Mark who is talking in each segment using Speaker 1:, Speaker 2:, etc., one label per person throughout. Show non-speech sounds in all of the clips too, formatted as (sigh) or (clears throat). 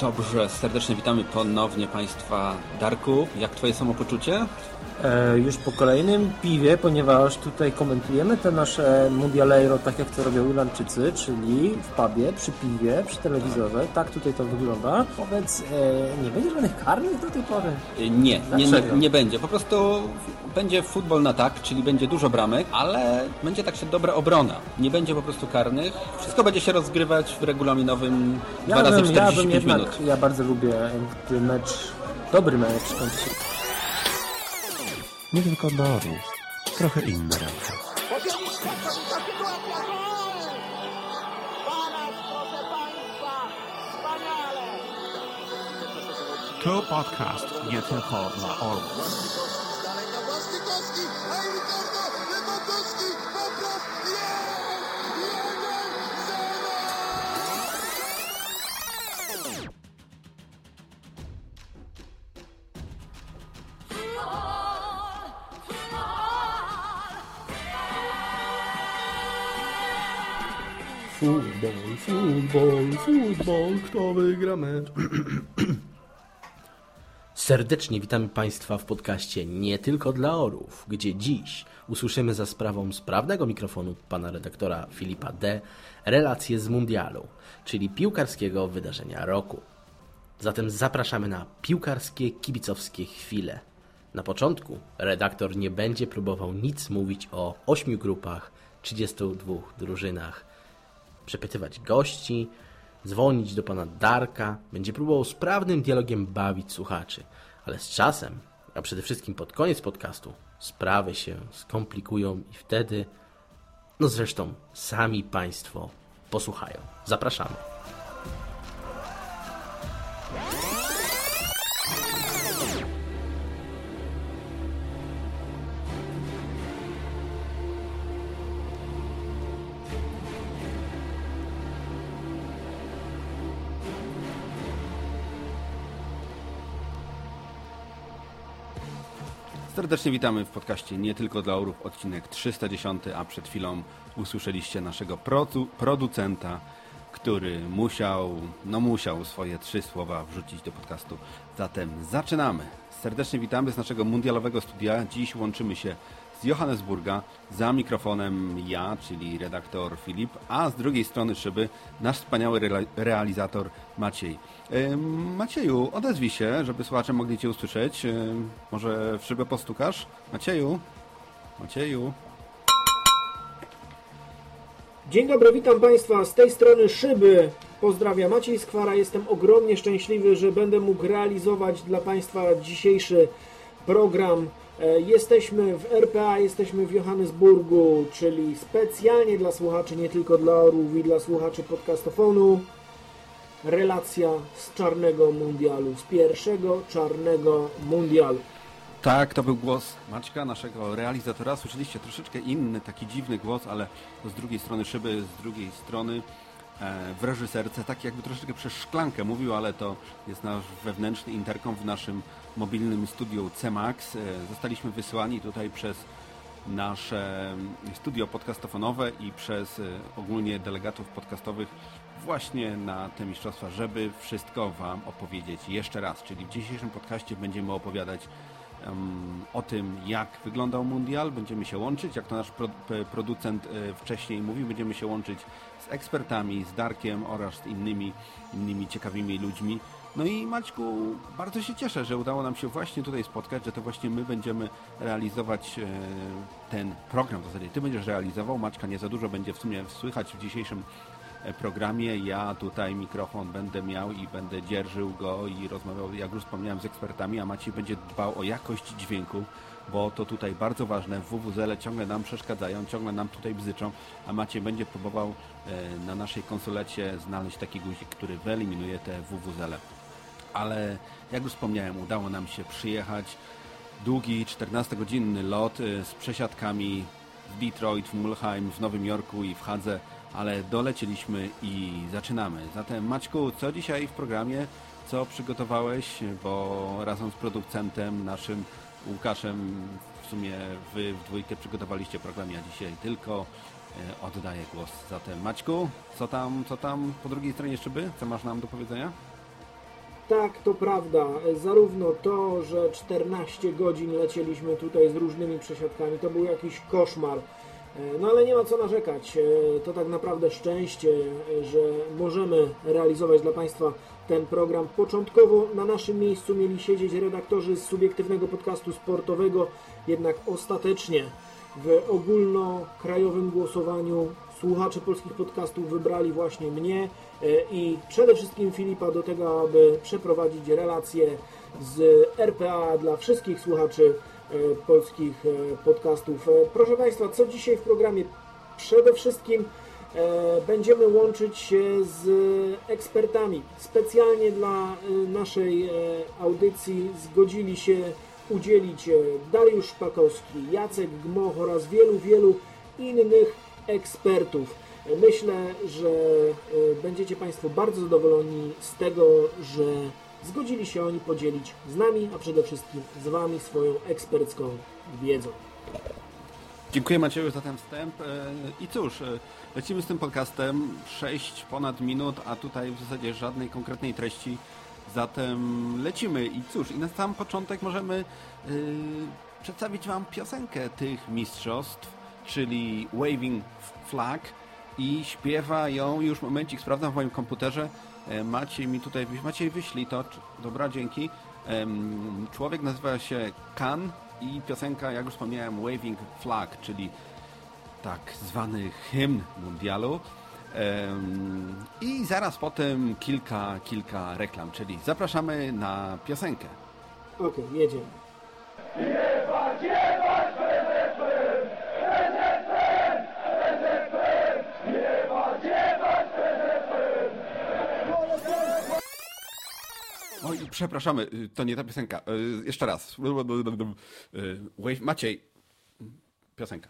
Speaker 1: Dobrze, serdecznie witamy ponownie Państwa. Darku, jak Twoje samopoczucie?
Speaker 2: E, już po kolejnym piwie, ponieważ tutaj komentujemy te nasze Mundialeiro tak jak to robią Irlandczycy, czyli w pubie, przy piwie, przy telewizorze. Tak tutaj to wygląda. Powiedz, e, nie będzie żadnych karnych do tej pory?
Speaker 1: Y, Nie, nie, nie, nie będzie. Po prostu będzie futbol na tak, czyli będzie dużo bramek, ale będzie tak się dobra obrona. Nie będzie po prostu karnych. Wszystko będzie się rozgrywać w regulaminowym
Speaker 2: Ja
Speaker 1: dwa razy
Speaker 2: bym, ja
Speaker 1: 45
Speaker 2: bym jednak,
Speaker 1: minut.
Speaker 2: Ja bardzo lubię, gdy mecz, dobry mecz kończy się
Speaker 3: Nie tylko dla orłów. Trochę inne ręce.
Speaker 4: To
Speaker 3: podcast nie tylko dla orłów. Futbol, futbol, futbol, kto wygra mecz? (clears throat)
Speaker 5: Serdecznie witamy Państwa w podcaście Nie tylko dla orów, gdzie dziś usłyszymy za sprawą sprawnego mikrofonu pana redaktora Filipa D. relacje z mundialu, czyli piłkarskiego wydarzenia roku. Zatem zapraszamy na piłkarskie kibicowskie chwile. Na początku redaktor nie będzie próbował nic mówić o ośmiu grupach, 32 drużynach, przepytywać gości, dzwonić do pana Darka, będzie próbował sprawnym dialogiem bawić słuchaczy, ale z czasem, a przede wszystkim pod koniec podcastu, sprawy się skomplikują i wtedy, no zresztą sami państwo posłuchają. Zapraszamy.
Speaker 1: Serdecznie witamy w podcaście Nie tylko dla orów, odcinek 310, a przed chwilą usłyszeliście naszego produ producenta, który musiał, no musiał swoje trzy słowa wrzucić do podcastu. Zatem zaczynamy. Serdecznie witamy z naszego mundialowego studia. Dziś łączymy się z Johannesburga. Za mikrofonem ja, czyli redaktor Filip, a z drugiej strony szyby nasz wspaniały rela- realizator Maciej. Macieju, odezwij się, żeby słuchacze mogli Cię usłyszeć. Może w szybę postukasz? Macieju? Macieju?
Speaker 6: Dzień dobry, witam Państwa z tej strony Szyby. Pozdrawiam Maciej Skwara. Jestem ogromnie szczęśliwy, że będę mógł realizować dla Państwa dzisiejszy program. E, Jesteśmy w RPA, jesteśmy w Johannesburgu, czyli specjalnie dla słuchaczy, nie tylko dla orłów i dla słuchaczy podcastofonu. Relacja z czarnego mundialu, z pierwszego czarnego mundialu.
Speaker 1: Tak, to był głos Maćka, naszego realizatora. Słyszeliście troszeczkę inny, taki dziwny głos, ale z drugiej strony szyby, z drugiej strony e, w reżyserce, tak jakby troszeczkę przez szklankę mówił, ale to jest nasz wewnętrzny interkom w naszym mobilnym studiu CMAX. E, zostaliśmy wysłani tutaj przez nasze studio podcastofonowe i przez e, ogólnie delegatów podcastowych właśnie na te mistrzostwa, żeby wszystko Wam opowiedzieć jeszcze raz. Czyli w dzisiejszym podcaście będziemy opowiadać em, o tym, jak wyglądał mundial. Będziemy się łączyć, jak to nasz pro, producent e, wcześniej mówił, będziemy się łączyć z ekspertami, z Darkiem oraz z innymi, innymi ciekawymi ludźmi. No i Maćku, bardzo się cieszę, że udało nam się właśnie tutaj spotkać, że to właśnie my będziemy realizować e, ten program w zasadzie. Ty będziesz realizował, Maćka nie za dużo będzie w sumie słychać w dzisiejszym e, programie. Ja tutaj mikrofon będę miał i będę dzierżył go i rozmawiał, jak już wspomniałem, z ekspertami, a Maciej będzie dbał o jakość dźwięku, bo to tutaj bardzo ważne. WWZL ciągle nam przeszkadzają, ciągle nam tutaj bzyczą, a Maciej będzie próbował e, na naszej konsolecie znaleźć taki guzik, który wyeliminuje te WWZL. Ale jak już wspomniałem, udało nam się przyjechać. Długi 14-godzinny lot y, z przesiadkami w Detroit, w Mulheim, w Nowym Jorku i w Hadze, ale dolecieliśmy i zaczynamy. Zatem Maćku, co dzisiaj w programie? Co przygotowałeś? Bo razem z producentem naszym Łukaszem w sumie wy w dwójkę przygotowaliście program, ja dzisiaj tylko e, oddaję głos. Zatem Maćku, co tam, co tam po drugiej stronie szyby? Co masz nam do powiedzenia?
Speaker 6: Tak, to prawda. Zarówno to, że 14 godzin lecieliśmy tutaj z różnymi przesiadkami, to był jakiś koszmar. No ale nie ma co narzekać. To tak naprawdę szczęście, że możemy realizować dla Państwa ten program. Początkowo na naszym miejscu mieli siedzieć redaktorzy z subiektywnego podcastu sportowego, jednak ostatecznie w ogólnokrajowym głosowaniu słuchacze polskich podcastów wybrali właśnie mnie e, i przede wszystkim Filipa do tego, aby przeprowadzić relacje z RPA dla wszystkich słuchaczy e, polskich e, podcastów. Proszę Państwa, co dzisiaj w programie? Przede wszystkim będziemy łączyć się z ekspertami. Specjalnie dla naszej audycji zgodzili się udzielić Dariusz Szpakowski, Jacek Gmoch oraz wielu, wielu innych ekspertów. Myślę, że e, będziecie Państwo bardzo zadowoleni z tego, że zgodzili się oni podzielić z nami, a przede wszystkim z Wami swoją ekspercką wiedzą.
Speaker 1: Dziękuję Macieju za ten wstęp. E, I cóż, e, lecimy z tym podcastem. 6 ponad minut, a tutaj w zasadzie żadnej konkretnej treści. Zatem lecimy. I cóż, i na sam początek możemy e, przedstawić Wam piosenkę tych mistrzostw, czyli Waving Flag. I śpiewa ją już momencik, sprawdzam w moim komputerze. E, Maciej mi tutaj, Maciej wyślij to. Dobra, dzięki. Człowiek nazywa się Kan i piosenka, jak już wspomniałem, Waving Flag, czyli tak zwany hymn mundialu. I zaraz potem kilka, kilka reklam, czyli zapraszamy na piosenkę.
Speaker 6: Okej, jedziemy.
Speaker 1: Przepraszamy, y, to nie ta piosenka. Y, Jeszcze raz. Y, Wave, Maciej, piosenka.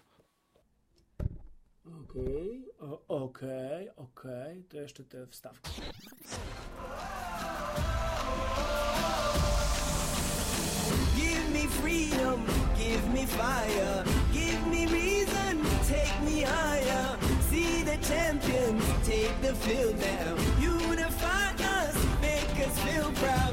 Speaker 6: Okej, o- okej, okej, to jeszcze te wstawki.
Speaker 7: Give me freedom, give me fire, give me reason, take me higher. See the champions take the field now. Unify us, make us feel proud.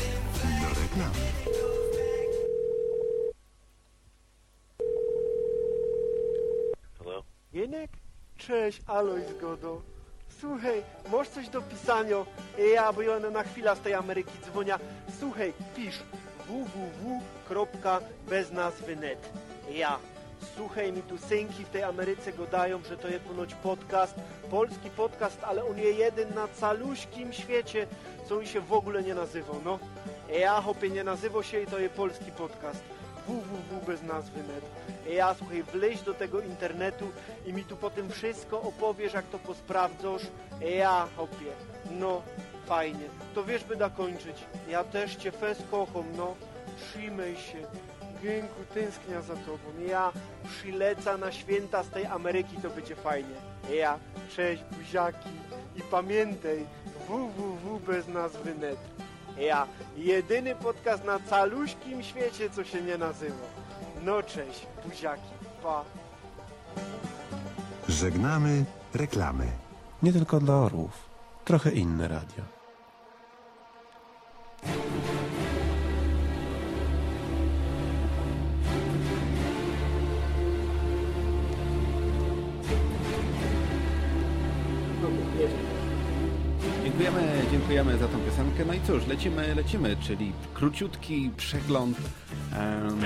Speaker 7: wave.
Speaker 8: Jenek? Cześć, Aloj Zgodo. Słuchaj, masz coś do pisania? Ja, bo ja na chwilę z tej Ameryki dzwonia. Słuchaj, pisz www.beznazwy.net Ja. Tu synki w tej Ameryce gadają, że to jest ponoć podcast, polski podcast, ale on jest jeden na caluśkim świecie, co on się w ogóle nie nazywał, no. Ja, hopie, nie nazywał się i to jest polski podcast www.beznazwy.net Ja, słuchaj, wleź do tego internetu i mi tu potem wszystko opowiesz, jak to posprawdzasz. Ja, hopie, no, fajnie. To wiesz, by dokończyć. Ja też cię fes kocham, no. Trzymaj się. Gęku, tęsknia za tobą. Ja przyleca na święta z tej Ameryki, to będzie fajnie. Ja, cześć, buziaki. I pamiętaj, www.beznazwy.net Ja, jedyny podcast na caluśkim świecie, co się nie nazywa. No cześć, buziaki, pa.
Speaker 9: Żegnamy reklamy.
Speaker 3: Nie tylko dla orłów. Trochę inne radio.
Speaker 1: Dziękujemy, za tą piosenkę. No i cóż, lecimy, lecimy, czyli króciutki przegląd. em,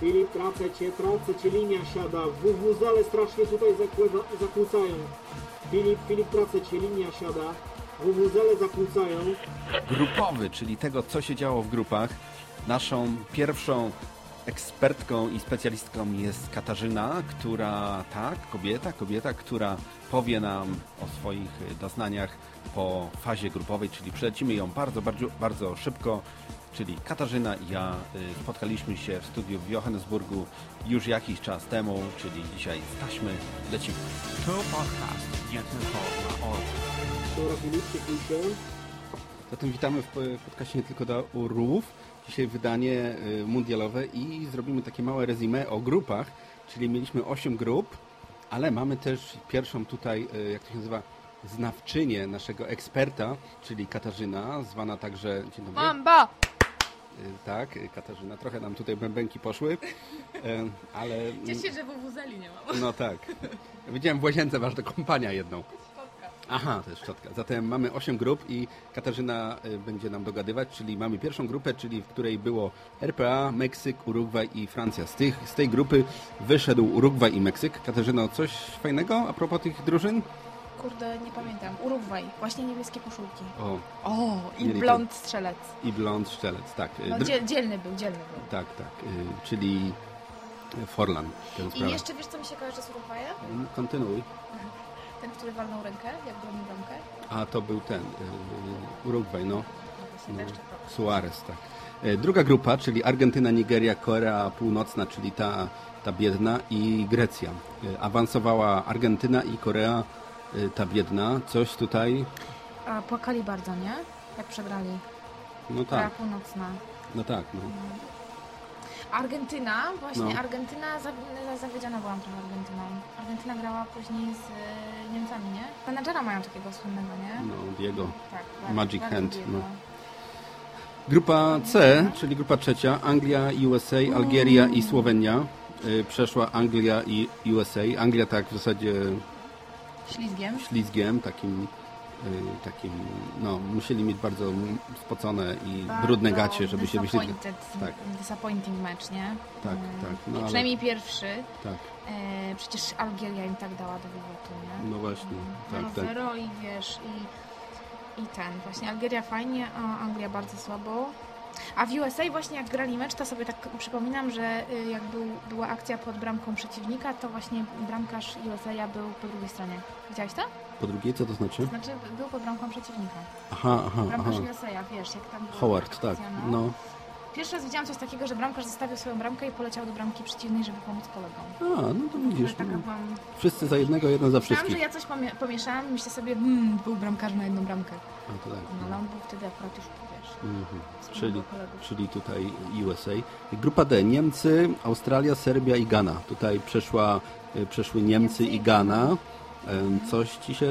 Speaker 6: Filip, tracę cię, tracę cię, linia siada. WWZele strasznie tutaj zakłócają. Filip, Filip, tracę cię, linia siada. WWZele zakłócają.
Speaker 1: grupowy, czyli tego, co się działo w grupach. Naszą pierwszą ekspertką i specjalistką jest Katarzyna, która, tak, kobieta, kobieta, która powie nam o swoich y, doznaniach po fazie grupowej, czyli przelecimy ją bardzo, bardzo, bardzo szybko. Czyli Katarzyna i ja y, spotkaliśmy się w studiu w Johannesburgu już jakiś czas temu, czyli dzisiaj z taśmy lecimy.
Speaker 10: To podcast nie tylko dla orłów.
Speaker 6: Dobra, Filip, ciepluj się.
Speaker 1: Zatem witamy w podcaście nie tylko dla urłów. Dzisiaj wydanie y, mundialowe i zrobimy takie małe resume o grupach, czyli mieliśmy 8 grup, ale mamy też pierwszą tutaj, y, jak to się nazywa, znawczynię naszego eksperta, czyli Katarzyna, zwana także... Dzień dobry.
Speaker 11: Mamba!
Speaker 1: Y, Tak, Katarzyna. Trochę nam tutaj bębenki poszły, ale...
Speaker 11: Cieszę się, że WWZeli nie mam.
Speaker 1: No tak. Widziałem w łazience wasz do kompania jedną. Aha, to jest szczotka. Zatem mamy 8 grup i Katarzyna y, będzie nam dogadywać, czyli mamy pierwszą grupę, czyli w której było RPA, Meksyk, Urugwaj i Francja. Z, tych, z tej grupy wyszedł Urugwaj i Meksyk. Katarzyno, coś fajnego a propos tych drużyn?
Speaker 11: Kurde, nie pamiętam. Urugwaj. Właśnie niebieskie koszulki.
Speaker 1: O,
Speaker 11: O, i blond strzelec.
Speaker 1: i blond strzelec, tak.
Speaker 11: No,
Speaker 1: dr-
Speaker 11: dzielny był, dzielny był.
Speaker 1: Tak, tak, y, czyli Forlan.
Speaker 11: I jeszcze wiesz, co mi się kojarzy z Urugwajem?
Speaker 1: Mm, Kontynuuj.
Speaker 11: Ten, który walnął rękę, jak bronił bramkę.
Speaker 1: A to był ten, y, Urugwaj, no.
Speaker 11: Właśnie,
Speaker 1: No,
Speaker 11: to.
Speaker 1: Suarez, tak. E, Druga grupa, czyli Argentyna, Nigeria, Korea Północna, czyli ta, ta biedna i Grecja. E, Awansowała Argentyna i Korea, e, ta biedna. Coś tutaj,
Speaker 11: A płakali bardzo, nie? Jak przegrali.
Speaker 1: no
Speaker 11: Korea
Speaker 1: tak,
Speaker 11: Północna.
Speaker 1: no tak, no.
Speaker 11: Argentyna, właśnie
Speaker 1: No.
Speaker 11: Argentyna, za- zawiedziona byłam trochę Argentyną. Argentyna grała później z e, Niemcami, nie? Menadżera mają takiego słynnego, nie?
Speaker 1: No, Diego.
Speaker 11: Tak, bardzo,
Speaker 1: Magic
Speaker 11: bardzo
Speaker 1: Hand, no. Grupa C, czyli grupa trzecia, Anglia, USA, Algieria i Słowenia. E, Przeszła Anglia i USA. Anglia tak w zasadzie
Speaker 11: Ślizgiem.
Speaker 1: ślizgiem, takim, y, takim, no, musieli mieć bardzo spocone i
Speaker 11: Bardzo
Speaker 1: brudne gacie, żeby się
Speaker 11: disappointed-
Speaker 1: Tak.
Speaker 11: Disappointing mecz, nie?
Speaker 1: Tak,
Speaker 11: Mm,
Speaker 1: tak, no ale-
Speaker 11: Przynajmniej pierwszy.
Speaker 1: Tak,
Speaker 11: E, przecież Algieria im tak dała do wywotu, nie?
Speaker 1: no właśnie, tak,
Speaker 11: no
Speaker 1: tak.
Speaker 11: zero i wiesz, i, i ten. Właśnie Algieria fajnie, a Anglia bardzo słabo. A w USA właśnie jak grali mecz, to sobie tak przypominam, że y, jak był, była akcja pod bramką przeciwnika, to właśnie bramkarz USA był po drugiej stronie. Widziałeś to?
Speaker 1: Po drugie, co to znaczy?
Speaker 11: Znaczy był pod bramką przeciwnika.
Speaker 1: Aha, aha, aha.
Speaker 11: Bramkarz USA, wiesz, jak tam
Speaker 1: Howard, tak,
Speaker 11: akcja,
Speaker 1: no.
Speaker 11: Pierwszy raz widziałam coś takiego, że bramkarz zostawił swoją bramkę i poleciał do bramki przeciwnej, żeby pomóc kolegom.
Speaker 1: A, no to widzisz, no.
Speaker 11: byłam...
Speaker 1: wszyscy za jednego, jedno za
Speaker 11: Myślałam, że
Speaker 1: wszystkich.
Speaker 11: ja coś pomie- pomieszałam i myślę sobie, hmm, był bramkarz na jedną bramkę.
Speaker 1: A, to tak.
Speaker 11: No ale on był wtedy akurat już,
Speaker 1: Mhm. Czyli, czyli tutaj USA. Grupa D, Niemcy, Australia, Serbia i Ghana. Tutaj przeszła, y, przeszły Niemcy i Ghana. Coś Ci się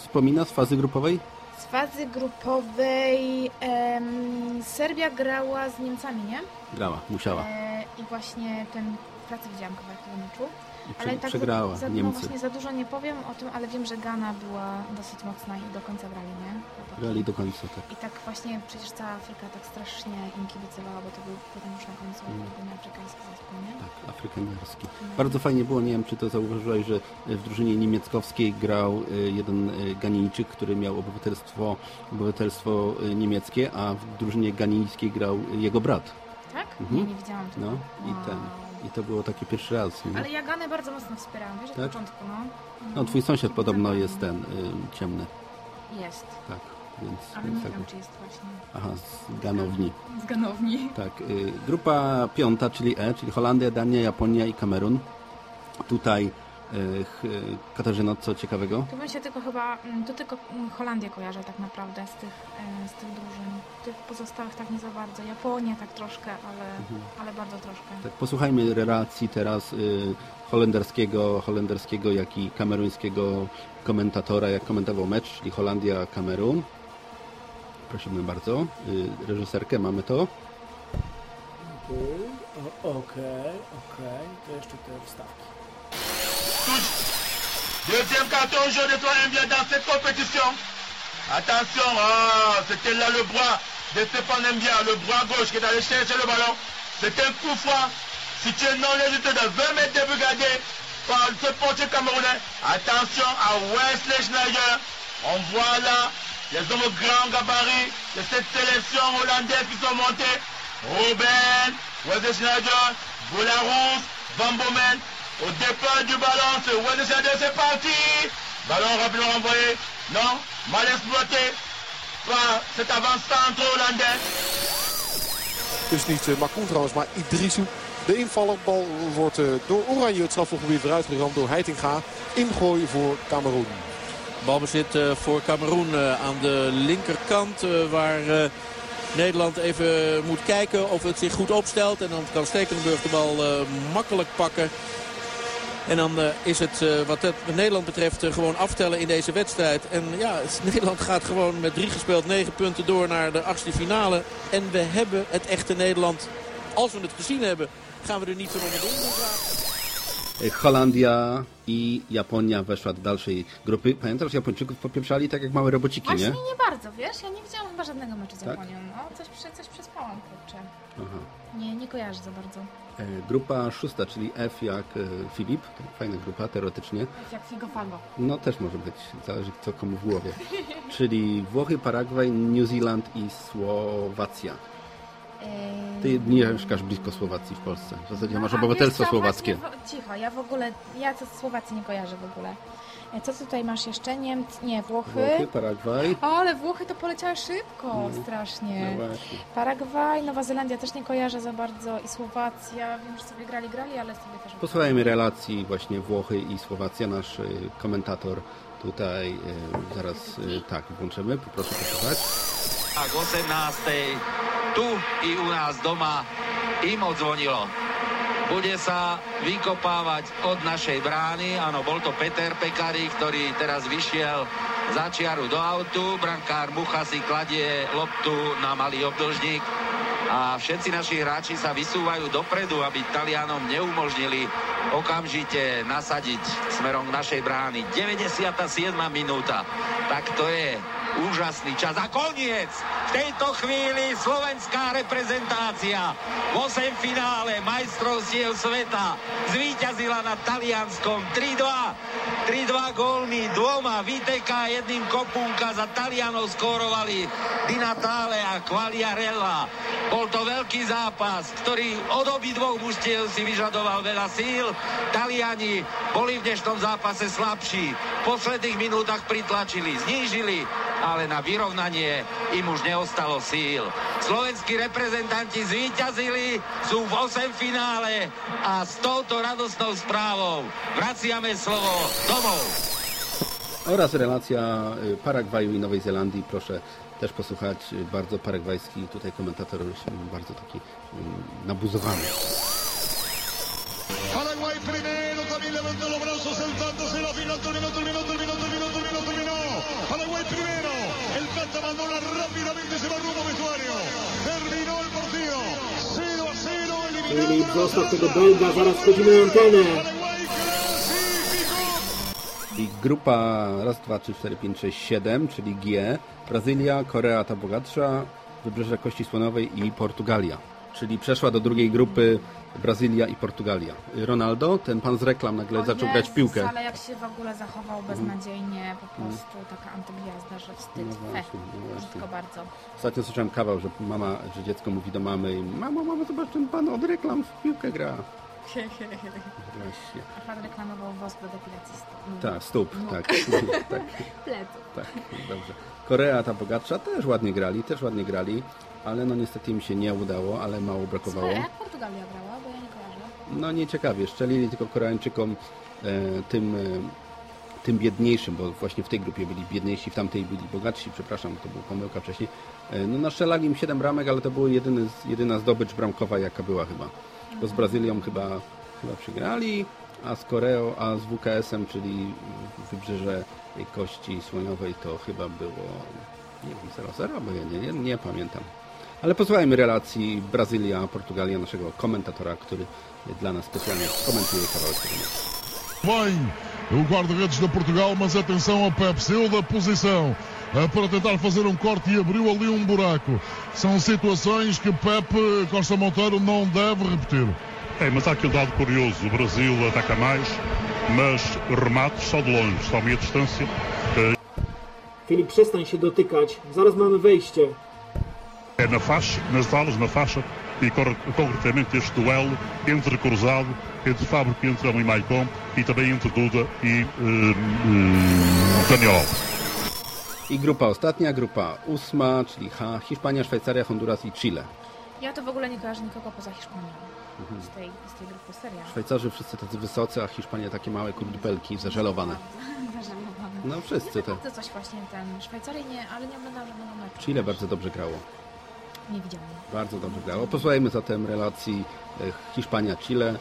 Speaker 1: wspomina z fazy grupowej?
Speaker 11: Z fazy grupowej em, Serbia grała z Niemcami, nie?
Speaker 1: Grała, musiała.
Speaker 11: E, I właśnie ten w pracy widziałam kawałek tego meczu.
Speaker 1: I prze,
Speaker 11: tak
Speaker 1: przegrała
Speaker 11: za, no
Speaker 1: Niemcy.
Speaker 11: właśnie za dużo nie powiem o tym, ale wiem, że Ghana była dosyć mocna i do końca grali, nie? Chłopaki.
Speaker 1: Grali do końca, tak.
Speaker 11: I tak właśnie przecież cała Afryka tak strasznie im kibicowała, bo to był potem już na końcu
Speaker 1: Mm.
Speaker 11: ulubiony afrykański zespół, nie?
Speaker 1: Tak, afrykanerski.
Speaker 11: Mm.
Speaker 1: Bardzo fajnie było, nie wiem czy to zauważyłeś, że w drużynie niemieckowskiej grał y, jeden y, Ganijczyk, który miał obywatelstwo, obywatelstwo y, niemieckie, a w drużynie ganijskiej grał jego brat.
Speaker 11: Tak?
Speaker 1: Mhm.
Speaker 11: Nie, nie widziałam tego.
Speaker 1: No i ten. I to było taki pierwszy raz. Nie?
Speaker 11: Ale ja Ganę bardzo mocno wspierałam, wiesz, od
Speaker 1: Tak?
Speaker 11: początku, no.
Speaker 1: No twój sąsiad podobno jest ten y, ciemny.
Speaker 11: Jest.
Speaker 1: Tak, więc,
Speaker 11: Ale
Speaker 1: więc
Speaker 11: nie
Speaker 1: tak.
Speaker 11: wiem, czy jest właśnie
Speaker 1: Aha, z Ganowni.
Speaker 11: z Ganowni.
Speaker 1: Tak, y, grupa piąta, czyli E, czyli Holandia, Dania, Japonia i Kamerun. Tutaj Katarzyno, co ciekawego?
Speaker 11: Tu bym się tylko chyba, mm, tu tylko mm, Holandię kojarzę tak naprawdę z tych, e, z tych drużyn. Tych pozostałych tak nie za bardzo. Japonię tak troszkę, ale,
Speaker 1: Mhm.
Speaker 11: ale bardzo troszkę.
Speaker 1: Tak, posłuchajmy relacji teraz y, holenderskiego, holenderskiego, jak i kameruńskiego komentatora, jak komentował mecz, czyli Holandia-Kamerun. Prosimy bardzo. Y, reżyserkę mamy to.
Speaker 2: Okej, okej, to jeszcze te wstawki.
Speaker 12: Deuxième carton jaune de vient dans cette compétition. Attention, ah, c'était là le bras de Stéphane Mbia, le bras gauche qui est allé chercher le ballon. C'est un coup franc. Si tu es non légitime de 20 mètres de par ce portier camerounais, attention à Wesley Schneider. On voit là les hommes grands gabarits de cette sélection hollandaise qui sont montés. Robin, Wesley Snyder, Boularus, Van Bommel, au départ du ballon, c'est Snyder, c'est parti Ballon rapidement renvoyé, non, mal exploité par cet avant-centre hollandais.
Speaker 13: Dus niet uh, Makoen trouwens, maar Idrissou. De invaller. Bal wordt uh, door Oranje het strafselgebied eruit geramd door Heitinga. Ingooi voor Cameroen.
Speaker 14: Balbezit uh, voor Cameroen aan de linkerkant. waar Nederland even moet kijken of het zich goed opstelt. En dan kan Stekelenburg de bal makkelijk pakken. En dan uh, is het uh, wat het Nederland betreft uh, gewoon aftellen in deze wedstrijd. En ja, (laughs) Nederland gaat gewoon met drie gespeeld negen punten door naar de achtste finale. En we hebben het echte Nederland, als we het gezien hebben, gaan we er niet van onder de.
Speaker 1: Holandia i Japonia weszła do dalszej grupy. Pamiętasz, Japończyków popieprzali tak jak małe robociki,
Speaker 11: Właśnie
Speaker 1: nie?
Speaker 11: nie bardzo, wiesz? Ja nie widziałam chyba żadnego meczu z
Speaker 1: Tak?
Speaker 11: Japonią. No, coś, coś przespałam, kurczę.
Speaker 1: Aha.
Speaker 11: Nie, nie kojarzę za bardzo.
Speaker 1: E, Grupa szósta, czyli F jak e, Filip. To Fajna grupa, teoretycznie.
Speaker 11: Jak Figo Falgo.
Speaker 1: No też może być, zależy co komu w głowie. Czyli Włochy, Paragwaj, New Zealand i Słowacja. Ty mieszkasz blisko Słowacji w Polsce. W zasadzie masz
Speaker 11: A,
Speaker 1: obywatelstwo
Speaker 11: co,
Speaker 1: słowackie.
Speaker 11: właśnie w- Cicho, ja w ogóle, ja co Słowacji nie kojarzę w ogóle. E, Co tutaj masz jeszcze? Niemcy, nie, Włochy.
Speaker 1: Włochy, Paragwaj.
Speaker 11: O, ale Włochy to poleciały szybko,
Speaker 1: No.
Speaker 11: strasznie.
Speaker 1: No właśnie.
Speaker 11: Paragwaj, Nowa Zelandia też nie kojarzę za bardzo i Słowacja, wiem, że sobie grali, grali, ale sobie też...
Speaker 1: Posłuchajmy relacji właśnie Włochy i Słowacja. Nasz y, komentator tutaj y, zaraz y, tak włączymy. Poproszę posłuchać.
Speaker 15: A k 18. tu i u nás doma im odzvonilo. Bude sa vykopávať od našej brány. Áno, bol to Peter Pekari, ktorý teraz vyšiel za čiaru do autu. Brankár Mucha si kladie loptu na malý obdlžník a všetci naši hráči sa vysúvajú dopredu, aby Talianom neumožnili okamžite nasadiť smerom k našej brány. 97. minúta. Tak to je úžasný čas. A koniec! V tejto chvíli slovenská reprezentácia v 8 finále majstrovstiev sveta zvíťazila na Talianskom 3-2. 3-2 gólmi dvoma Viteka jedným Kopunka za Talianov skórovali Di Natale a Quagliarella. Bol to veľký zápas, ktorý od obidvoch mužstiev si vyžadoval veľa síl. Taliani boli v dnešnom zápase slabší. V posledných minútach pritlačili, znížili, ale na vyrovnanie im už neostalo síl. Slovenskí reprezentanti zvíťazili, sú v 8 finále a s touto radostnou správou vraciame slovo domov.
Speaker 1: Oraz relacja Paragwaju i Nowej Zelandii. Proszę też posłuchać. Bardzo paragwajski tutaj komentator, y, bardzo taki y, nabuzowany.
Speaker 16: Paraguay primero, también levantó los brazos, saltándose la final, terminó, terminó, terminó, el Cata mandó rápidamente, se va rumbo vestuario. Terminó el partido, 0 a 0, eliminado.
Speaker 6: Filip, zostaw tego Belga, zaraz wchodzimy na antenę.
Speaker 1: I grupa raz, dwa, trzy, cztery, pięć, sześć, siedem, czyli G. Brazylia, Korea ta bogatsza, Wybrzeże Kości Słonowej i Portugalia. Czyli przeszła do drugiej grupy Brazylia i Portugalia. Ronaldo, ten pan z reklam nagle
Speaker 11: O
Speaker 1: zaczął grać w
Speaker 11: Jezus,
Speaker 1: piłkę.
Speaker 11: ale jak się w ogóle zachował beznadziejnie, po prostu taka antygwiazda, że wstyd.
Speaker 1: No właśnie, no właśnie.
Speaker 11: bardzo.
Speaker 1: Ostatnio słyszałem kawał, że mama, że dziecko mówi do mamy i mamo, mamo, zobacz, ten pan od reklam w piłkę gra. (laughs) Właśnie.
Speaker 11: A pan reklamował wosk do depilacji stóp.
Speaker 1: Tak, stóp,
Speaker 11: No.
Speaker 1: tak. (laughs) tak.
Speaker 11: Pleców.
Speaker 1: Tak, dobrze. Korea ta bogatsza też ładnie grali, też ładnie grali, ale no niestety im się nie udało, ale mało brakowało.
Speaker 11: Jak Portugalia grała? Bo ja nie kojarzę.
Speaker 1: No nieciekawie, szczelili tylko Koreańczykom e, tym, e, tym biedniejszym, bo właśnie w tej grupie byli biedniejsi, w tamtej byli bogatsi, przepraszam, to była pomyłka wcześniej. E, no naszczelali im 7 bramek, ale to była jedyna zdobycz bramkowa jaka była chyba. Bo z Brazylią chyba, chyba przegrali, a z Koreą, a z WKS-em, czyli Wybrzeże Kości Słoniowej to chyba było, nie wiem, 0-0, bo ja nie, nie, nie pamiętam. Ale posłuchajmy relacji Brazylia-Portugalia, naszego komentatora, który dla nas specjalnie komentuje kawałek.
Speaker 16: Vem o guarda-redes de Portugal, mas atenção ao Pepe, saiu da posição eh, para tentar fazer um corte e abriu ali um buraco. São situações que Pepe Costa Monteiro não deve repetir.
Speaker 17: É, mas há aqui um dado curioso. O Brasil ataca mais, mas remates só de longe, só a meia distância. Eh,
Speaker 6: Filip, przestań się dotykać. Zaraz mamy wejście.
Speaker 17: É na faixa, nas alas, na faixa. e cor- concretamente este duelo entre cruzado, entre Fábio Pinto e Maicon e também entre Duda e eh, Daniel Alves.
Speaker 1: I grupa ostatnia, grupa ósma, czyli H, Hiszpania, Szwajcaria, Honduras i Chile.
Speaker 11: Ja to w ogóle nie kojarzę nikogo poza Hiszpanią z, tej, z tej grupy, serio.
Speaker 1: Szwajcarzy wszyscy tacy wysocy, a Hiszpania takie małe kurdupelki zażelowane. (laughs)
Speaker 11: Zażalowane.
Speaker 1: No wszyscy te.
Speaker 11: To coś właśnie ten Szwajcarii nie, ale nie oglądałam żadnego meczu.
Speaker 1: Chile bardzo dobrze grało.
Speaker 11: Nie widziałam.
Speaker 1: Bardzo dobrze grało. Posłuchajmy zatem relacji e, Hiszpania-Chile.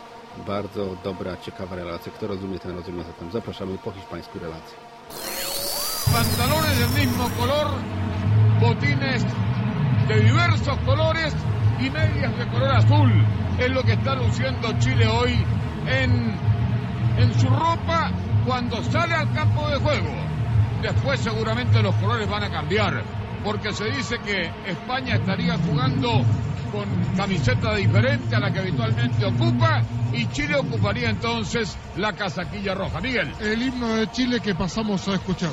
Speaker 1: Bardzo dobra, ciekawa relacja. Kto rozumie, ten rozumie. Zatem zapraszamy po hiszpańsku relację.
Speaker 18: pantalones del mismo color, botines de diversos colores y medias de color azul. Es lo que está luciendo Chile hoy en, en su ropa cuando sale al campo de juego. Después seguramente los colores van a cambiar, porque se dice que España estaría jugando con camiseta diferente a la que habitualmente ocupa y Chile ocuparía entonces la casaquilla roja. Miguel.
Speaker 19: El himno de Chile que pasamos a escuchar.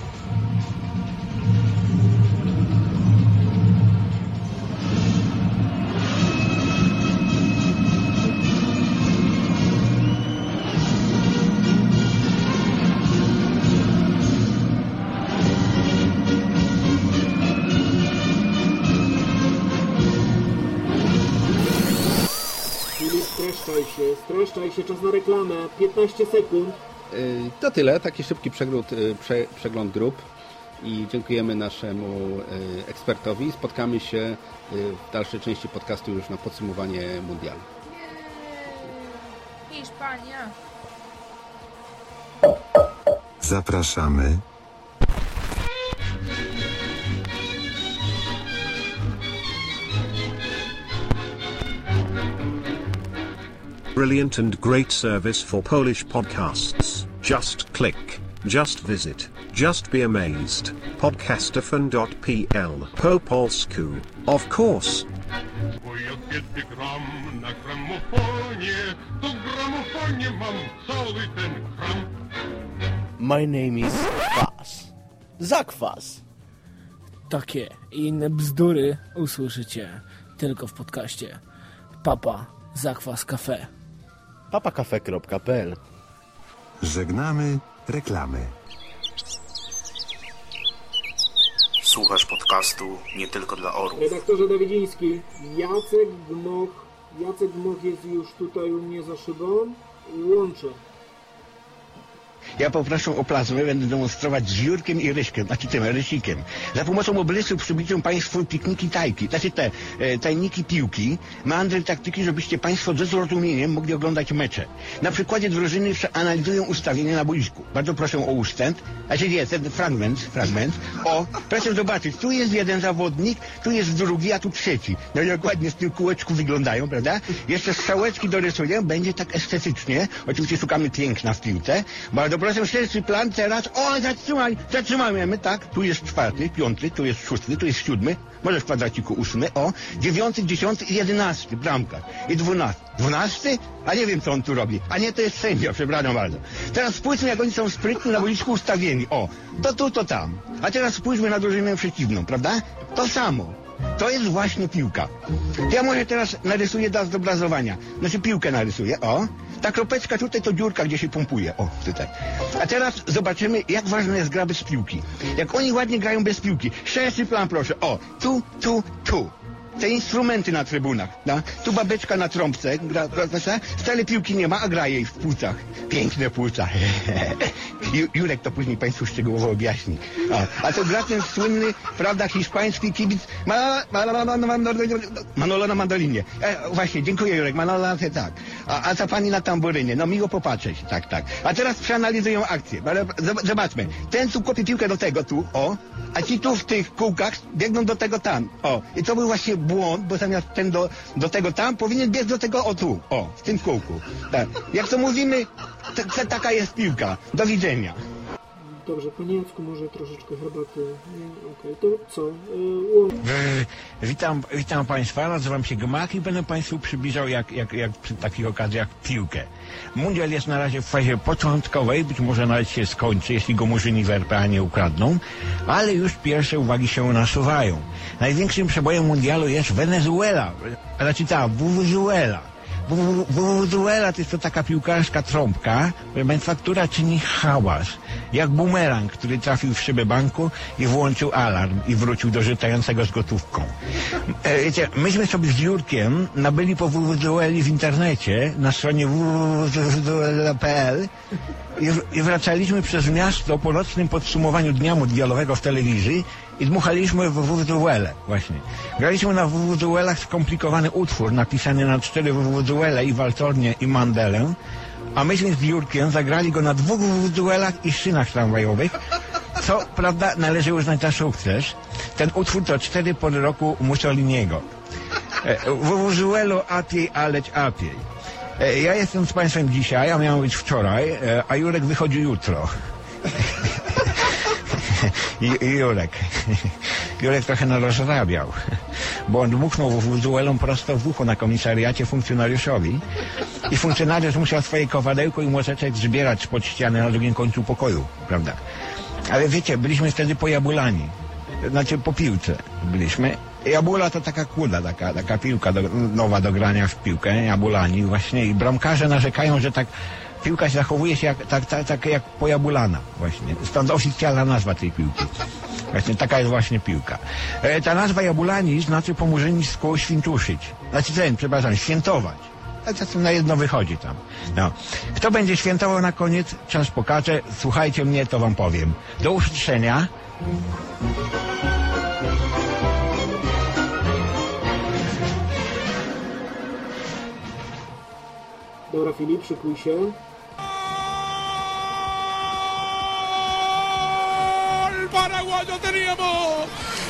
Speaker 6: Się, streszczaj się, czas na reklamę, 15 sekund.
Speaker 1: Y, To tyle, taki szybki przegląd, y, prze, przegląd grup i dziękujemy naszemu y, ekspertowi. Spotkamy się w dalszej części podcastu już na podsumowanie mundialu.
Speaker 11: Hiszpania.
Speaker 9: Zapraszamy
Speaker 20: Brilliant and great service for Polish podcasts. Just click, just visit, just be amazed. Podcastofan.pl po polsku. Of course.
Speaker 16: Bo ja kiedy gram na gramofonie, to w gramofonie mam cały ten kram.
Speaker 5: My name is Kwas. Zakwas.
Speaker 2: Takie i inne bzdury usłyszycie tylko w podcaście Papa Zakwas Cafe.
Speaker 5: papakafe.pl
Speaker 9: Żegnamy reklamy.
Speaker 21: Słuchasz podcastu nie tylko dla orłów.
Speaker 6: Redaktorze Dawidziński, Jacek Gmoch, Jacek Gmoch jest już tutaj u mnie za szybą. Łączę.
Speaker 22: Ja poproszę o plazmę, będę demonstrować z Jurkiem i Ryśkiem, znaczy tym Rysikiem. Za pomocą obrysu przybliżę Państwu pikniki tajki, znaczy te e, tajniki piłki, meandry taktyki, żebyście Państwo ze zrozumieniem mogli oglądać mecze. Na przykładzie drużyny przeanalizują ustawienie na boisku. Bardzo proszę o ustęp, znaczy nie, ten fragment, fragment. O, proszę zobaczyć, tu jest jeden zawodnik, tu jest drugi, a tu trzeci. No i jak ładnie z tym kółeczku wyglądają, prawda? Jeszcze strzałeczki dorysuję, będzie tak estetycznie. Oczywiście szukamy piękna w piłce. Bardzo proszę, szerszy plan teraz. O, zatrzymaj, zatrzymajmy, tak. Tu jest czwarty, piąty, tu jest szósty, tu jest siódmy. Może w kwadraciku ósmy, o. Dziewiąty, dziesiąty i jedenasty, bramka. I dwunasty. Dwunasty? A nie wiem, co on tu robi. A nie, to jest sędzia, przepraszam bardzo. Teraz spójrzmy, jak oni są sprytni na boisku ustawieni. O, to tu, to tam. A teraz spójrzmy na drużynę przeciwną, prawda? To samo. To jest właśnie piłka. Ja może teraz narysuję dla zobrazowania. Znaczy piłkę narysuję, o. Ta kropeczka tutaj to dziurka, gdzie się pompuje. O, tutaj. A teraz zobaczymy, jak ważna jest gra bez piłki. Jak oni ładnie grają bez piłki. Szerszy plan, proszę. O, tu, tu, tu. Te instrumenty na trybunach. No? Tu babeczka na trąbce, gra, gra, wcale piłki nie ma, a gra jej w płucach. Piękne płuca. (laughs) Ju, Jurek to później Państwu szczegółowo objaśni. A, a to gra ten słynny, prawda, hiszpański kibic Manolo, na mandolinie. E, właśnie, dziękuję Jurek, Manolo, tak. A, a ta pani na tamburynie, no miło popatrzeć, tak, tak. A teraz przeanalizują akcję. Zobaczmy, ten tu kopie piłkę do tego tu, o, a ci tu w tych kółkach biegną do tego tam, o. I to był właśnie błąd, bo zamiast ten do, do tego tam, powinien biec do tego o tu, o, w tym kółku. Tak. Jak to mówimy, t- t- taka jest piłka. Do widzenia.
Speaker 6: Dobrze, panie Jacku, może troszeczkę herbaty. Nie, okej, to co? Łą-
Speaker 23: E, Witam, witam Państwa, nazywam się Gmach i będę Państwu przybliżał jak, jak, jak przy takich okazjach piłkę. Mundial jest na razie w fazie początkowej, być może nawet się skończy, jeśli go murzyni w RPA nie ukradną, ale już pierwsze uwagi się nasuwają. Największym przebojem mundialu jest Wenezuela, znaczy ta, Wenezuela. Wenezuela to jest to taka piłkarska trąbka, proszę Państwa, która czyni hałas. Jak bumerang, który trafił w szybę banku i włączył alarm i wrócił do żytającego z gotówką. E, wiecie, myśmy sobie z Jurkiem nabyli po Wenezueli w internecie na stronie www.pl i, i wracaliśmy przez miasto po nocnym podsumowaniu dnia mundialowego w telewizji i dmuchaliśmy w Wenezuelę właśnie. Graliśmy na Wenezuelach skomplikowany utwór napisany na cztery Wenezuele i waltornie i mandelę, a myśmy z Jurkiem zagrali go na dwóch Wenezuelach i szynach tramwajowych, co prawda należy uznać za sukces. Ten utwór to cztery pory roku Mussoliniego. E, Wenezuelo apiej, aleć apiej. E, Ja jestem z Państwem dzisiaj, a miałem być wczoraj, e, a Jurek wychodzi jutro. I- i trochę narozrabiał, bo on dmuchnął Wenezuelą prosto w ucho na komisariacie funkcjonariuszowi i funkcjonariusz musiał swoje kowadełko i młoczeczek zbierać spod ściany na drugim końcu pokoju, prawda? Ale wiecie, byliśmy wtedy pojabulani, znaczy po piłce byliśmy. Jabula to taka kula, taka, taka piłka do, nowa do grania w piłkę, jabulani właśnie i bramkarze narzekają, że tak piłka zachowuje się jak, tak, tak, tak jak pojabulana właśnie. Stąd oficjalna nazwa tej piłki. Właśnie taka jest właśnie piłka. E, ta nazwa jabulani znaczy po murzyńsku świntuszyć. Znaczy ten, przepraszam, świętować. A czasem na jedno wychodzi tam. No. Kto będzie świętował na koniec, czas pokaże. Słuchajcie mnie, to wam powiem. Do usłyszenia.
Speaker 6: Dobra, Filip, szykuj się.
Speaker 24: Paraguayo teníamos!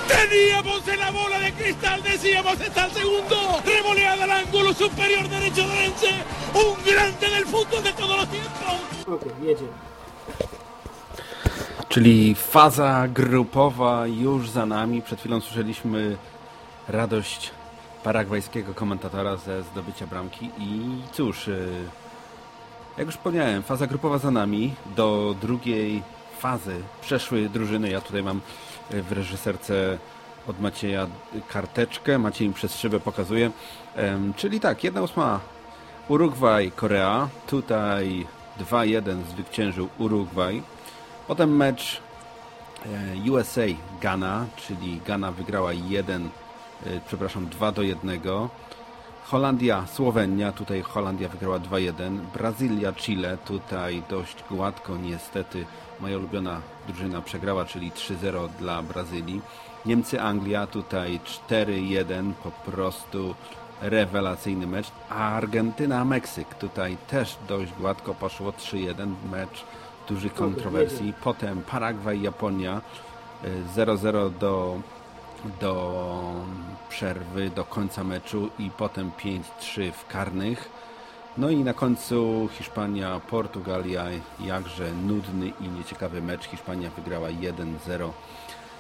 Speaker 24: ¡Teníamos en la bola de cristal! Decíamos, está el segundo. Revoleada al ángulo superior derecho de Orense. Un grande del fútbol de todos los tiempos.
Speaker 6: Okej, jedziemy.
Speaker 1: Czyli faza grupowa już za nami. Przed chwilą słyszeliśmy radość paragwajskiego komentatora ze zdobycia bramki i cóż, y, jak już wspomniałem, faza grupowa za nami. Do drugiej fazy przeszły drużyny. Ja tutaj mam y, w reżyserce od Macieja karteczkę. Maciej mi przez szybę pokazuje. Czyli tak, jedna ósma Urugwaj, Korea. Tutaj 2-1 zwyciężył Urugwaj. Potem mecz e, USA Ghana, czyli Ghana wygrała 1, e, przepraszam, 2 do 1. Holandia Słowenia, tutaj Holandia wygrała 2-1. Brazylia Chile, tutaj dość gładko niestety moja ulubiona drużyna przegrała, czyli 3-0 dla Brazylii. Niemcy Anglia, tutaj 4-1, po prostu rewelacyjny mecz. A Argentyna Meksyk, tutaj też dość gładko poszło 3-1 mecz dużych kontrowersji. Potem Paragwaj, Japonia y, 0-0 do, do przerwy, do końca meczu i potem 5-3 w karnych. No i na końcu Hiszpania, Portugalia, jakże nudny i nieciekawy mecz. Hiszpania wygrała 1-0.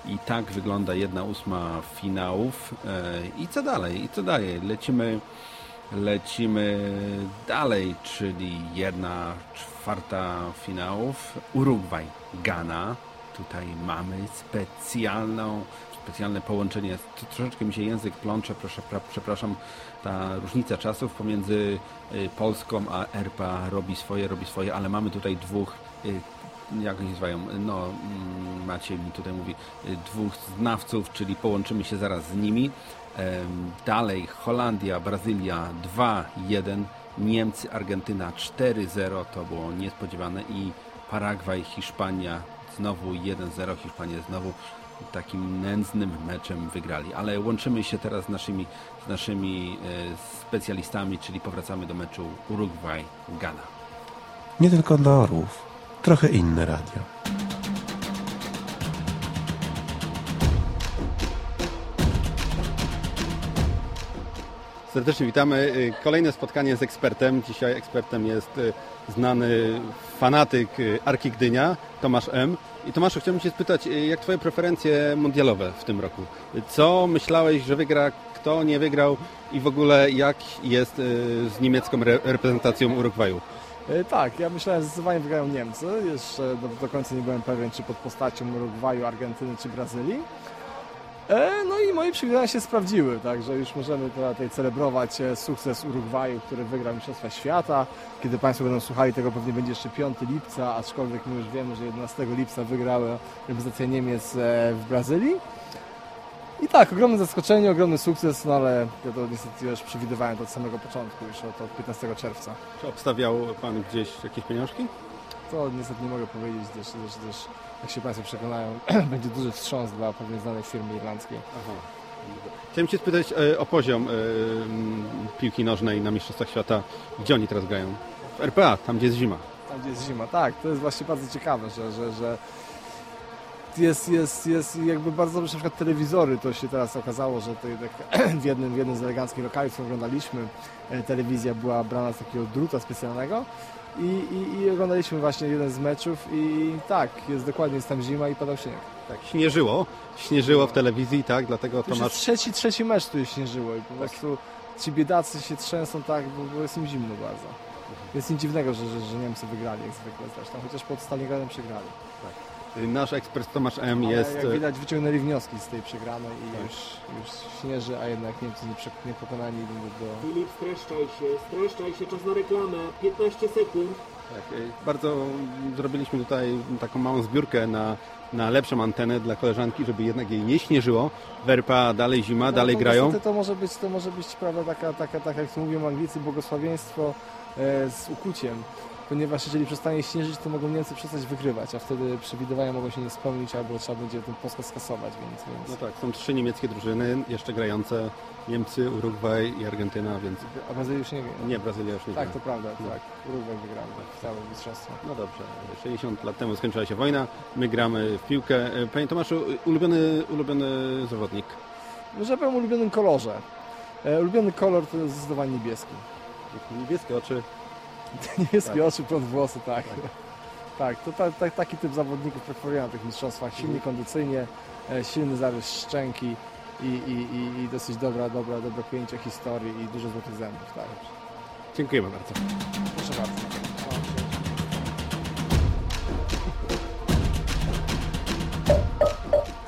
Speaker 1: I tak wygląda jedna ósma finałów. E, I co dalej? I co dalej? Lecimy Lecimy dalej, czyli jedna czwarta finałów. Urugwaj, Ghana. Tutaj mamy specjalną, specjalne połączenie. Troszeczkę mi się język plącze, proszę, pra, przepraszam. Ta różnica czasów pomiędzy y, Polską a RPA robi swoje, robi swoje, ale mamy tutaj dwóch y, jak oni nazywają, no mm, Maciej mi tutaj mówi, y, dwóch znawców, czyli połączymy się zaraz z nimi. Dalej Holandia, Brazylia 2-1, Niemcy, Argentyna 4-0, to było niespodziewane i Paragwaj, Hiszpania znowu 1-0, Hiszpania znowu takim nędznym meczem wygrali. Ale łączymy się teraz z naszymi, z naszymi e, specjalistami, czyli powracamy do meczu Urugwaj-Ghana.
Speaker 3: Nie tylko dla orłów. Trochę inne radio.
Speaker 1: Serdecznie witamy. Y, Kolejne spotkanie z ekspertem. Dzisiaj ekspertem jest y, znany fanatyk y, Arki Gdynia, Tomasz M. I Tomaszu, chciałbym Cię spytać, jak Twoje preferencje mundialowe w tym roku? Co myślałeś, że wygra, kto nie wygrał i w ogóle jak jest z niemiecką re- reprezentacją Urugwaju?
Speaker 25: Tak, ja myślałem, że zdecydowanie wygrają Niemcy. Jeszcze do, do końca nie byłem pewien, czy pod postacią Urugwaju, Argentyny czy Brazylii. E, No i moje przewidywania się sprawdziły, także już możemy tutaj celebrować e, sukces Urugwaju, który wygrał Mistrzostwa Świata. Kiedy Państwo będą słuchali tego, pewnie będzie jeszcze 5 lipca, aczkolwiek my już wiemy, że 11 lipca wygrała reprezentacja Niemiec e, w Brazylii. I tak, ogromne zaskoczenie, ogromny sukces, no ale ja to niestety już przewidywałem to od samego początku, już od, od 15 czerwca.
Speaker 1: Czy obstawiał Pan gdzieś jakieś pieniążki?
Speaker 25: To niestety nie mogę powiedzieć, gdyż, gdyż, gdyż jak się Państwo przekonają, (clears throat) będzie duży wstrząs dla pewnej znanej firmy irlandzkiej.
Speaker 1: Chciałem Cię spytać e, o poziom e, m, piłki nożnej na Mistrzostwach Świata. Gdzie oni teraz grają? W RPA, tam gdzie jest zima.
Speaker 25: Tam gdzie jest zima, tak, to jest właśnie bardzo ciekawe, że, że, że jest, jest, jest jakby bardzo dobrze, na przykład telewizory, to się teraz okazało, że to jednak (clears throat) w jednym, w jednym z eleganckich lokali, w którym oglądaliśmy, e, telewizja była brana z takiego druta specjalnego i, i, i oglądaliśmy właśnie jeden z meczów i tak, jest dokładnie, jest tam zima i padał śnieg.
Speaker 1: Tak, śnieżyło. Śnieżyło w telewizji, tak, dlatego
Speaker 25: To jest trzeci, trzeci mecz, który śnieżyło i po prostu ci biedacy się trzęsą tak, bo, bo jest im zimno bardzo. Jest nic dziwnego, że, że, że Niemcy wygrali jak zwykle zresztą, chociaż pod Stalingradem przegrali.
Speaker 1: Nasz ekspert Tomasz M.
Speaker 25: Ale
Speaker 1: jest...
Speaker 25: jak
Speaker 1: e,
Speaker 25: widać wyciągnęli wnioski z tej przegranej i
Speaker 1: Tak.
Speaker 25: już, już śnieży, a jednak Niemcy nie, prze- nie do...
Speaker 6: Filip, streszczaj się, streszczaj się, czas na reklamę, 15 sekund.
Speaker 1: Tak, y, bardzo zrobiliśmy tutaj taką małą zbiórkę na, na lepszą antenę dla koleżanki, żeby jednak jej nie śnieżyło. W RPA dalej zima, dalej
Speaker 25: no,
Speaker 1: grają.
Speaker 25: niestety To może być, to może być prawda, taka, taka, taka, jak to mówią Anglicy, błogosławieństwo e, z ukuciem. Ponieważ jeżeli przestanie śnieżyć, to mogą Niemcy przestać wygrywać, a wtedy przewidywania mogą się nie spełnić, albo trzeba będzie ten poskaz skasować, więc... więc...
Speaker 1: No tak, są trzy niemieckie drużyny jeszcze grające. Niemcy, Urugwaj i Argentyna, więc...
Speaker 25: A Brazylia już nie wie.
Speaker 1: Nie, Brazylia już nie
Speaker 25: Tak, to prawda,
Speaker 1: No.
Speaker 25: tak. Urugwaj wygrał w całe mistrzostwo.
Speaker 1: No dobrze, 60 lat temu skończyła się wojna, my gramy w piłkę. Panie Tomaszu, ulubiony, ulubiony zawodnik?
Speaker 25: Może powiem ulubionym kolorze. E, ulubiony kolor to jest zdecydowanie niebieski.
Speaker 1: Niebieskie oczy. (laughs)
Speaker 25: Niebieskie
Speaker 1: Tak.
Speaker 25: oczy, blond włosy, tak. (laughs) Tak, to ta, ta, taki typ zawodników preferuję na tych mistrzostwach. Silny kondycyjnie, e, silny zarys szczęki i, i, i, i dosyć dobra, dobra, dobre pojęcie historii i dużo złotych zębów, tak.
Speaker 1: Dziękujemy bardzo.
Speaker 25: Proszę bardzo.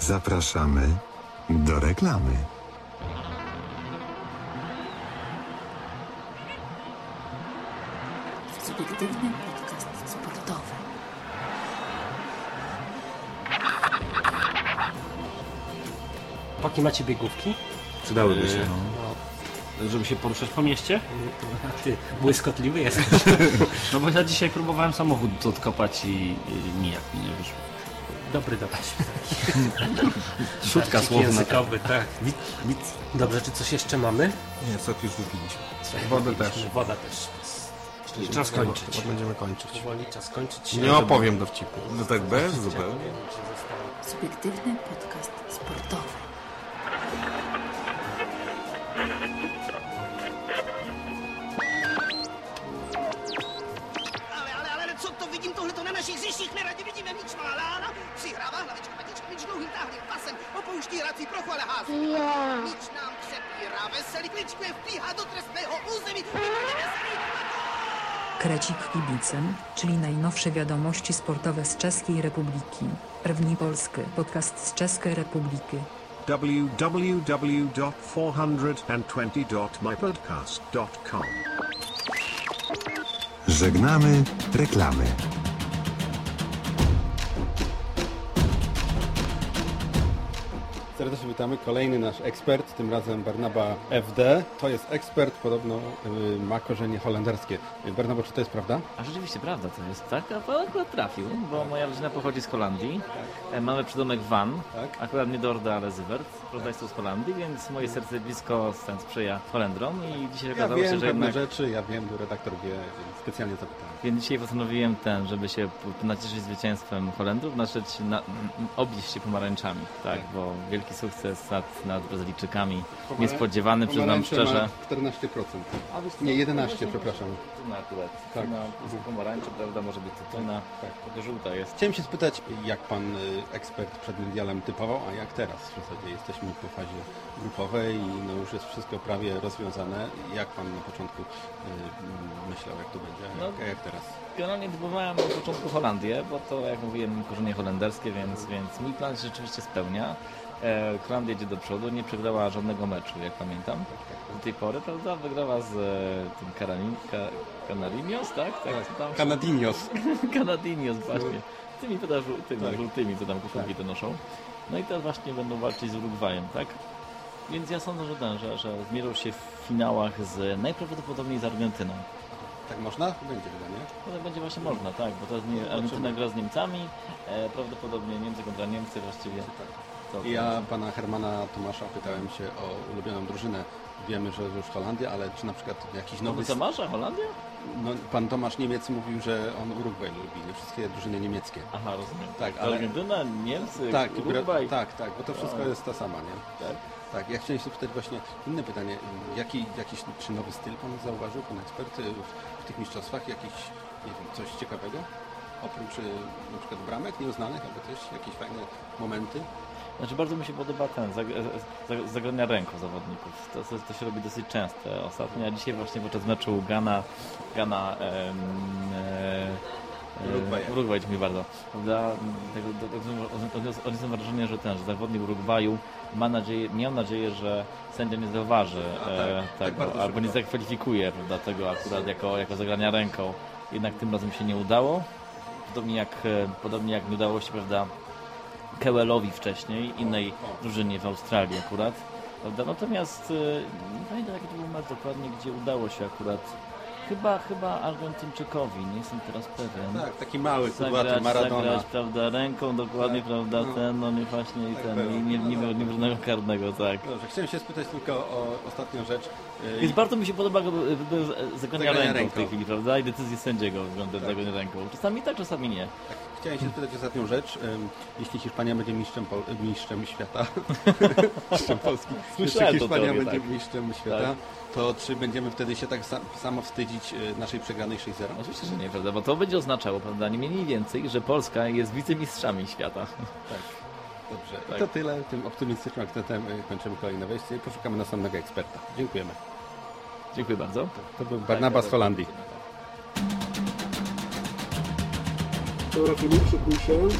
Speaker 9: Zapraszamy do reklamy.
Speaker 26: Subiektywny podcast sportowy.
Speaker 27: Chłopaki, macie biegówki?
Speaker 28: Przydałyby się,
Speaker 27: Yy,
Speaker 28: no.
Speaker 27: Żeby się poruszać po mieście? (laughs) Ty błyskotliwy jesteś. (laughs) no bo ja dzisiaj próbowałem samochód odkopać i, i nijak mi nie wyszło. Dobry dobry. (laughs)
Speaker 28: Szutka słowna.
Speaker 27: językowy, tak. Nic, nic.
Speaker 29: Dobrze, czy coś jeszcze mamy?
Speaker 28: Nie, sok już wypiliśmy.
Speaker 29: Wodę też.
Speaker 27: Woda też.
Speaker 29: Czyli czas kończyć. Będziemy kończyć.
Speaker 27: Powoli czas kończyć.
Speaker 29: Nie opowiem dowcipu.
Speaker 28: No tak bez zupełnie.
Speaker 26: Subiektywny podcast sportowy.
Speaker 30: Ale, ale, ale co to widzimy tohle to na našich zjištích neradě vidíme míč má Lána. Přihrává hlavička Matička, míč dlouhým táhlým pasem, opouští hrací prochu, ale hází.
Speaker 31: Já.
Speaker 30: Míč nám přepírá, veselý kličkuje, vpíhá do trestného území. Veselý,
Speaker 32: Krecik kibicem, czyli najnowsze wiadomości sportowe z Czeskiej Republiki. Rwni Polsky, podcast z Czeskiej Republiki.
Speaker 20: www.420.mypodcast.com
Speaker 9: Żegnamy reklamy.
Speaker 1: Serdecznie witamy. Kolejny nasz ekspert, tym razem Barnaba FD. To jest ekspert, podobno y, ma korzenie holenderskie. Barnaba, czy to jest prawda?
Speaker 33: A rzeczywiście prawda to jest, tak? A to akurat trafił, bo moja rodzina pochodzi z Holandii. E, Mamy przydomek Van, akurat nie Dorda, ale Zywert. Rodzeństwo z Holandii, więc moje serce blisko ten sprzyja Holendrom i dzisiaj
Speaker 1: Ja
Speaker 33: okazało
Speaker 1: wiem
Speaker 33: się, że
Speaker 1: pewne
Speaker 33: jednak...
Speaker 1: rzeczy, ja wiem, redaktor wie, specjalnie zapytałem.
Speaker 33: Więc dzisiaj postanowiłem ten, żeby się nacieszyć zwycięstwem Holendrów, nacieszyć na, obieść się pomarańczami, tak, bo wielki sukces nad, nad Brazylijczykami. Niespodziewany, przyznam szczerze.
Speaker 1: ma 14%.
Speaker 33: A wiesz co,
Speaker 1: Nie, 11,
Speaker 33: właśnie
Speaker 1: przepraszam.
Speaker 33: Cytryna akurat.
Speaker 1: Tak.
Speaker 33: Cytryna pomarańcze, prawda, może być cytryna,
Speaker 1: Tak.
Speaker 33: żółta jest.
Speaker 1: Chciałem się spytać, jak pan y, ekspert przed mundialem typował, a jak teraz? W zasadzie jesteśmy po fazie grupowej i no już jest wszystko prawie rozwiązane. Jak pan na początku y, myślał, jak to będzie, a jak,
Speaker 33: No.
Speaker 1: a jak teraz?
Speaker 33: Generalnie typowałem na początku Holandię, bo to jak mówiłem korzenie holenderskie, więc, więc mój plan się rzeczywiście spełnia. E, Holandia idzie do przodu, nie przegrała żadnego meczu, jak pamiętam. Do tej pory, prawda? Wygrała z e, tym Karanin, ka, tak? tak co tam?
Speaker 1: Canadinos.
Speaker 33: Canadinos, (laughs) właśnie. Tymi, prawda, żół- tymi
Speaker 1: Tak.
Speaker 33: żółtymi, co tam koszulki te noszą. No i teraz właśnie będą walczyć z Urugwajem, tak? Więc ja sądzę, że ten, że, że zmierzą się w finałach z najprawdopodobniej z Argentyną.
Speaker 1: Tak można? Będzie chyba, nie?
Speaker 33: No to będzie właśnie można, tak, bo teraz Argentyna gra z Niemcami, e, prawdopodobnie Niemcy kontra Niemcy właściwie. To,
Speaker 1: I Ja pana Hermana Tomasza pytałem się o ulubioną drużynę. Wiemy, że już Holandia, ale czy na przykład jakiś nowy...
Speaker 33: Nowy Tomasza, Holandia?
Speaker 1: No, pan Tomasz Niemiec mówił, że on Urugwaj lubi, nie wszystkie drużyny niemieckie.
Speaker 33: Aha, rozumiem.
Speaker 1: Tak, ale...
Speaker 33: Argentyna, Niemcy,
Speaker 1: tak,
Speaker 33: Urugwaj.
Speaker 1: Tak, tak, bo to wszystko
Speaker 33: A.
Speaker 1: jest ta sama, nie?
Speaker 33: Tak.
Speaker 1: Tak, ja chciałem się spytać właśnie inne pytanie. Jaki, jakiś, czy nowy styl pan zauważył, pan ekspert, w, w tych mistrzostwach? Jakiś, nie wiem, coś ciekawego? Oprócz y, na przykład bramek nieuznanych albo coś, jakieś fajne momenty?
Speaker 33: Znaczy bardzo mi się podoba ten, zag, zag, zagrania ręką zawodników. To, to, to się robi dosyć często ostatnio, a dzisiaj właśnie podczas meczu Gana, Gana em, e,
Speaker 1: Urugwaj.
Speaker 33: e, Urugwaj, dziękuję bardzo. Prawda? Odniosłem- wrażenie, że ten, że zawodnik Urugwaju ma nadzieję, miał nadzieję, że sędzia nie zauważy
Speaker 1: A, tak,
Speaker 33: e,
Speaker 1: tak
Speaker 33: tego,
Speaker 1: bardzo
Speaker 33: albo nie zakwalifikuje prawda, tego akurat jako, jako zagrania ręką. Jednak tym razem się nie udało. Podobnie jak, e, podobnie jak nie udało się, prawda, Kewelowi wcześniej, innej drużynie w Australii akurat. Prawda? Natomiast e, nie pamiętam jaki to był mecz dokładnie, gdzie udało się akurat chyba, chyba Argentyńczykowi, nie jestem teraz pewien.
Speaker 1: Tak, taki mały, kudłaty
Speaker 33: zagrać,
Speaker 1: Maradona.
Speaker 33: zagrać, prawda, ręką dokładnie,
Speaker 1: Tak,
Speaker 33: prawda,
Speaker 1: no.
Speaker 33: ten, no nie właśnie i
Speaker 1: Tak
Speaker 33: ten, i nie, nie nie miał żadnego karnego, tak.
Speaker 1: Dobrze, chciałem się spytać tylko o ostatnią rzecz. Y,
Speaker 33: Więc bardzo mi się podoba e, zagrania
Speaker 1: Zagrania
Speaker 33: ręką w
Speaker 1: ręką.
Speaker 33: tej chwili, prawda, i decyzje sędziego względem zagrania ręką. Czasami tak, czasami nie.
Speaker 1: Tak, chciałem się spytać ostatnią rzecz. Jeśli Hiszpania będzie mistrzem, Pol- mistrzem świata, (laughs) mistrzem Polski, jeśli
Speaker 33: to
Speaker 1: Hiszpania
Speaker 33: teorię,
Speaker 1: będzie
Speaker 33: tak.
Speaker 1: mistrzem świata,
Speaker 33: Tak.
Speaker 1: to czy będziemy wtedy się tak sa- samo wstydzić y, naszej przegranej 6-0?
Speaker 33: Oczywiście, że nie, prawda, bo to będzie oznaczało, prawda, nie mniej więcej, że Polska jest wicemistrzami świata.
Speaker 1: Tak. Dobrze.
Speaker 33: Tak.
Speaker 1: I to tyle. Tym optymistycznym akcentem y, kończymy kolejne wejście i poszukamy następnego eksperta. Dziękujemy.
Speaker 33: Dziękuję bardzo.
Speaker 1: To był Barnabas z Holandii.
Speaker 6: Dobra, Filip, szykuj się.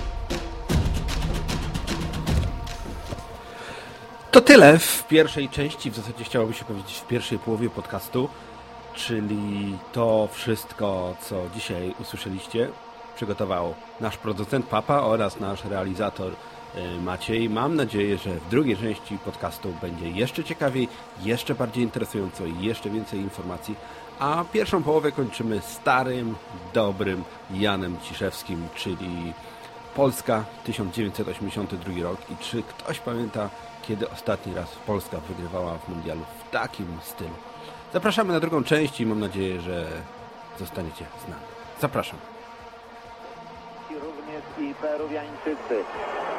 Speaker 1: To tyle w pierwszej części, w zasadzie chciałoby się powiedzieć w pierwszej połowie podcastu, czyli to wszystko, co dzisiaj usłyszeliście, przygotował nasz producent Papa oraz nasz realizator y, Maciej. Mam nadzieję, że w drugiej części podcastu będzie jeszcze ciekawiej, jeszcze bardziej interesująco i jeszcze więcej informacji. A pierwszą połowę kończymy starym, dobrym Janem Ciszewskim, czyli Polska 1982 rok i czy ktoś pamięta, kiedy ostatni raz Polska wygrywała w mundialu w takim stylu. Zapraszamy na drugą część i mam nadzieję, że zostaniecie z nami. Zapraszam.
Speaker 34: również i Peruwiańczycy.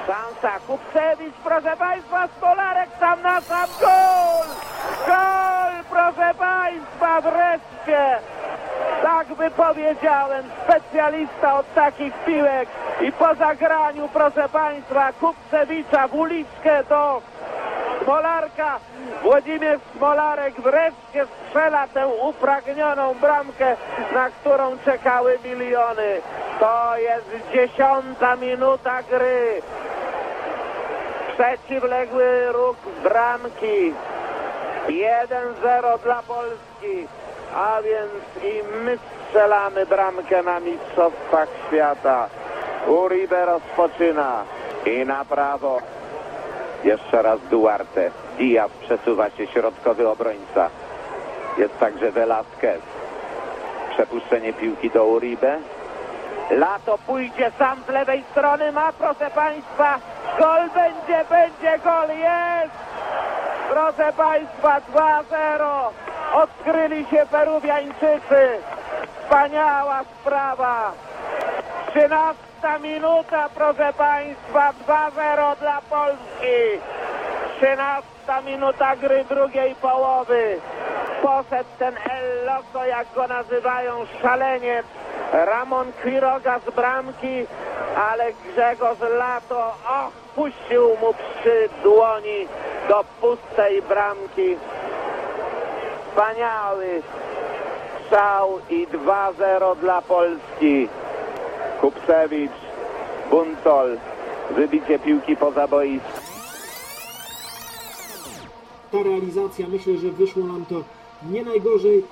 Speaker 34: Szansa, Kupcewicz, proszę Państwa, Stolarek sam na sam, gol! Gol, proszę Państwa, wreszcie! Tak by powiedziałem, specjalista od takich piłek i po zagraniu, proszę Państwa, Kupcewicza w uliczkę do Smolarka. Włodzimierz Smolarek wreszcie strzela tę upragnioną bramkę, na którą czekały miliony. To jest dziesiąta minuta gry. Przeciwległy ruch bramki. 1-0 dla Polski. A więc i my strzelamy bramkę na Mistrzostwach Świata. Uribe rozpoczyna. I na prawo. Jeszcze raz Duarte. Diaz przesuwa się środkowy obrońca. Jest także Velasquez. Przepuszczenie piłki do Uribe. Lato pójdzie sam z lewej strony. Ma proszę Państwa. Gol będzie, będzie gol. Jest! Proszę Państwa 2-0. Odkryli się Peruwiańczycy. Wspaniała sprawa. 13 minuta, proszę Państwa, 2-0 dla Polski. 13 minuta gry drugiej połowy. Poszedł ten El Loco, jak go nazywają, szaleniec. Ramon Quiroga z bramki, ale Grzegorz Lato, och, puścił mu przy dłoni do pustej bramki. Wspaniały strzał i 2-0 dla Polski. Kupsewicz, Buntol, wybicie piłki poza boiskiem.
Speaker 6: Ta realizacja, myślę, że wyszło nam to nie najgorzej.